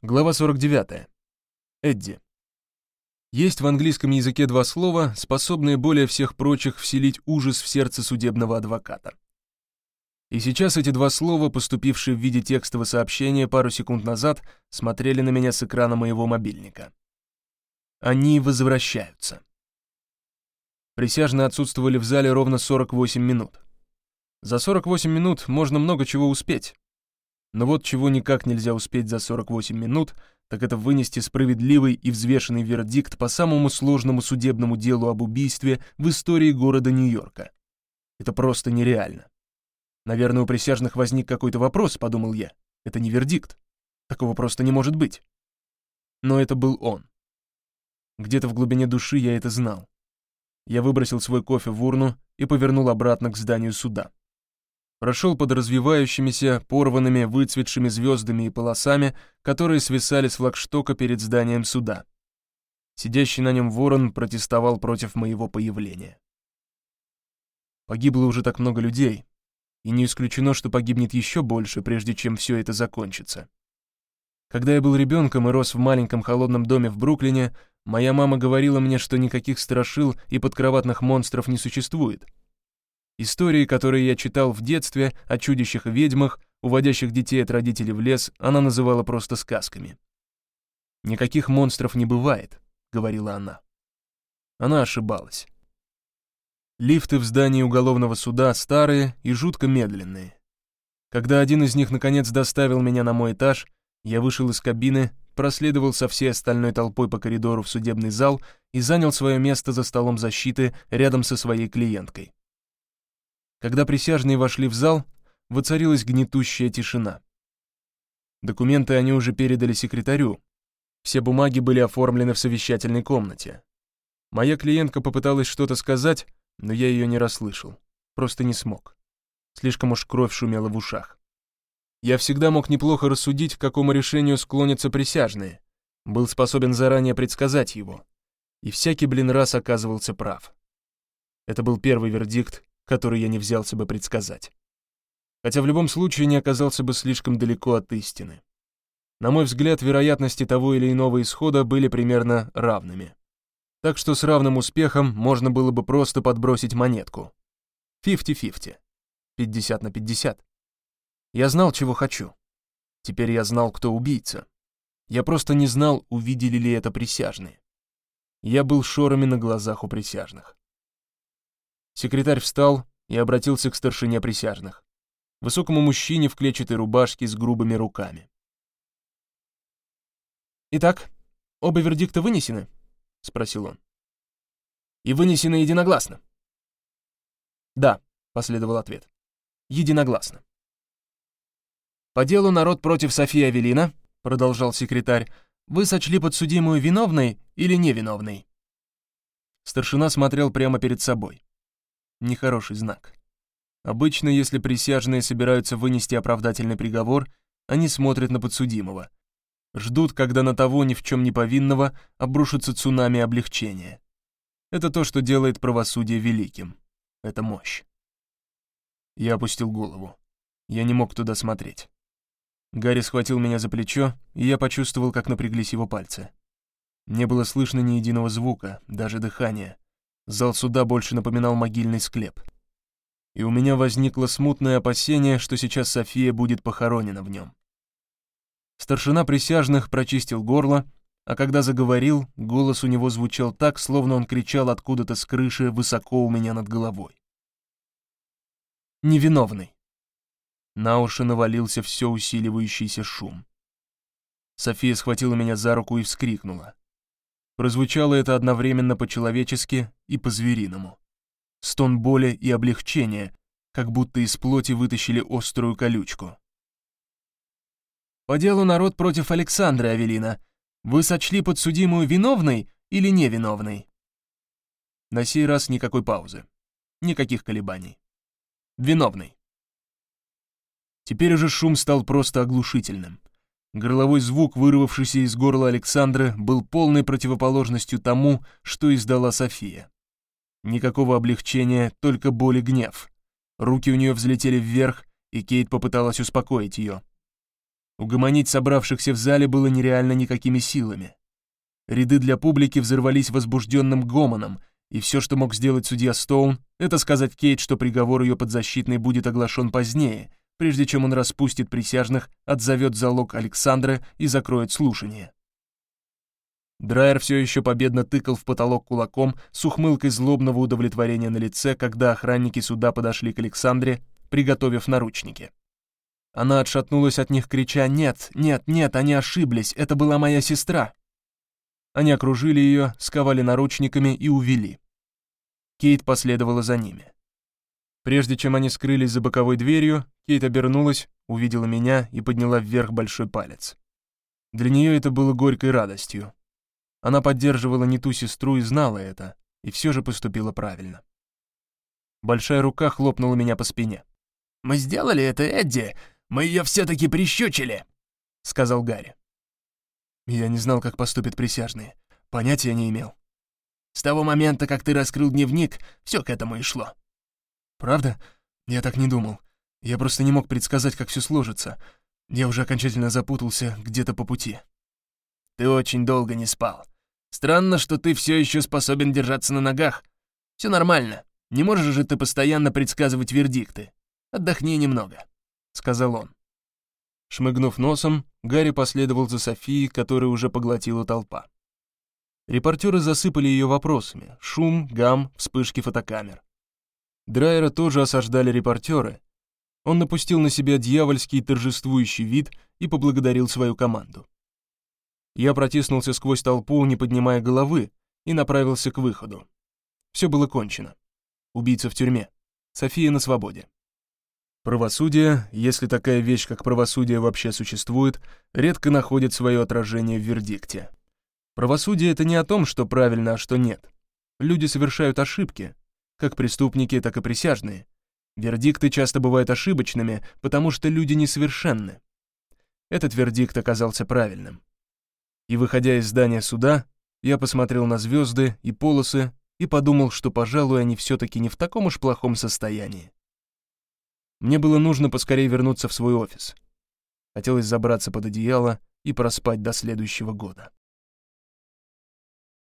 Глава 49. Эдди. Есть в английском языке два слова, способные более всех прочих вселить ужас в сердце судебного адвоката. И сейчас эти два слова, поступившие в виде текстового сообщения пару секунд назад, смотрели на меня с экрана моего мобильника. Они возвращаются. Присяжные отсутствовали в зале ровно 48 минут. За 48 минут можно много чего успеть. Но вот чего никак нельзя успеть за 48 минут, так это вынести справедливый и взвешенный вердикт по самому сложному судебному делу об убийстве в истории города Нью-Йорка. Это просто нереально. Наверное, у присяжных возник какой-то вопрос, подумал я. Это не вердикт. Такого просто не может быть. Но это был он. Где-то в глубине души я это знал. Я выбросил свой кофе в урну и повернул обратно к зданию суда прошел под развивающимися, порванными, выцветшими звездами и полосами, которые свисали с флагштока перед зданием суда. Сидящий на нем ворон протестовал против моего появления. Погибло уже так много людей, и не исключено, что погибнет еще больше, прежде чем все это закончится. Когда я был ребенком и рос в маленьком холодном доме в Бруклине, моя мама говорила мне, что никаких страшил и подкроватных монстров не существует — Истории, которые я читал в детстве о чудищах и ведьмах, уводящих детей от родителей в лес, она называла просто сказками. «Никаких монстров не бывает», — говорила она. Она ошибалась. Лифты в здании уголовного суда старые и жутко медленные. Когда один из них наконец доставил меня на мой этаж, я вышел из кабины, проследовал со всей остальной толпой по коридору в судебный зал и занял свое место за столом защиты рядом со своей клиенткой. Когда присяжные вошли в зал, воцарилась гнетущая тишина. Документы они уже передали секретарю. Все бумаги были оформлены в совещательной комнате. Моя клиентка попыталась что-то сказать, но я ее не расслышал. Просто не смог. Слишком уж кровь шумела в ушах. Я всегда мог неплохо рассудить, к какому решению склонятся присяжные. Был способен заранее предсказать его. И всякий, блин, раз оказывался прав. Это был первый вердикт, который я не взялся бы предсказать. Хотя в любом случае не оказался бы слишком далеко от истины. На мой взгляд, вероятности того или иного исхода были примерно равными. Так что с равным успехом можно было бы просто подбросить монетку. 50-50. 50 на 50. Я знал, чего хочу. Теперь я знал, кто убийца. Я просто не знал, увидели ли это присяжные. Я был шорами на глазах у присяжных. Секретарь встал и обратился к старшине присяжных, высокому мужчине в клетчатой рубашке с грубыми руками. «Итак, оба вердикта вынесены?» — спросил он. «И вынесены единогласно?» «Да», — последовал ответ. «Единогласно». «По делу «Народ против Софии Авелина», — продолжал секретарь, «вы сочли подсудимую виновной или невиновной?» Старшина смотрел прямо перед собой нехороший знак. Обычно, если присяжные собираются вынести оправдательный приговор, они смотрят на подсудимого. Ждут, когда на того ни в чем не повинного обрушится цунами облегчения. Это то, что делает правосудие великим. Это мощь. Я опустил голову. Я не мог туда смотреть. Гарри схватил меня за плечо, и я почувствовал, как напряглись его пальцы. Не было слышно ни единого звука, даже дыхания. Зал суда больше напоминал могильный склеп. И у меня возникло смутное опасение, что сейчас София будет похоронена в нем. Старшина присяжных прочистил горло, а когда заговорил, голос у него звучал так, словно он кричал откуда-то с крыши высоко у меня над головой. «Невиновный». На уши навалился все усиливающийся шум. София схватила меня за руку и вскрикнула. Прозвучало это одновременно по-человечески и по-звериному. Стон боли и облегчения, как будто из плоти вытащили острую колючку. «По делу народ против Александры Авелина. Вы сочли подсудимую виновной или невиновной?» На сей раз никакой паузы. Никаких колебаний. Виновный. Теперь уже шум стал просто оглушительным. Горловой звук, вырвавшийся из горла Александра, был полной противоположностью тому, что издала София. Никакого облегчения, только боль и гнев. Руки у нее взлетели вверх, и Кейт попыталась успокоить ее. Угомонить собравшихся в зале было нереально никакими силами. Ряды для публики взорвались возбужденным гомоном, и все, что мог сделать судья Стоун, это сказать Кейт, что приговор ее подзащитной будет оглашен позднее, прежде чем он распустит присяжных, отзовет залог Александра и закроет слушание. Драйер все еще победно тыкал в потолок кулаком с ухмылкой злобного удовлетворения на лице, когда охранники суда подошли к Александре, приготовив наручники. Она отшатнулась от них, крича «Нет, нет, нет, они ошиблись, это была моя сестра!» Они окружили ее, сковали наручниками и увели. Кейт последовала за ними. Прежде чем они скрылись за боковой дверью, Кейт обернулась, увидела меня и подняла вверх большой палец. Для нее это было горькой радостью. Она поддерживала не ту сестру и знала это, и все же поступила правильно. Большая рука хлопнула меня по спине. «Мы сделали это, Эдди! Мы ее все-таки прищучили!» — сказал Гарри. Я не знал, как поступят присяжные. Понятия не имел. С того момента, как ты раскрыл дневник, все к этому и шло. Правда? Я так не думал. Я просто не мог предсказать, как все сложится. Я уже окончательно запутался где-то по пути. Ты очень долго не спал. Странно, что ты все еще способен держаться на ногах. Все нормально. Не можешь же ты постоянно предсказывать вердикты. Отдохни немного», — сказал он. Шмыгнув носом, Гарри последовал за Софией, которая уже поглотила толпа. Репортеры засыпали ее вопросами. Шум, гам, вспышки фотокамер. Драйера тоже осаждали репортеры. Он напустил на себя дьявольский торжествующий вид и поблагодарил свою команду. Я протиснулся сквозь толпу, не поднимая головы, и направился к выходу. Все было кончено. Убийца в тюрьме. София на свободе. Правосудие, если такая вещь, как правосудие вообще существует, редко находит свое отражение в вердикте. Правосудие — это не о том, что правильно, а что нет. Люди совершают ошибки, как преступники, так и присяжные. Вердикты часто бывают ошибочными, потому что люди несовершенны. Этот вердикт оказался правильным. И выходя из здания суда, я посмотрел на звезды и полосы и подумал, что, пожалуй, они все-таки не в таком уж плохом состоянии. Мне было нужно поскорее вернуться в свой офис. Хотелось забраться под одеяло и проспать до следующего года.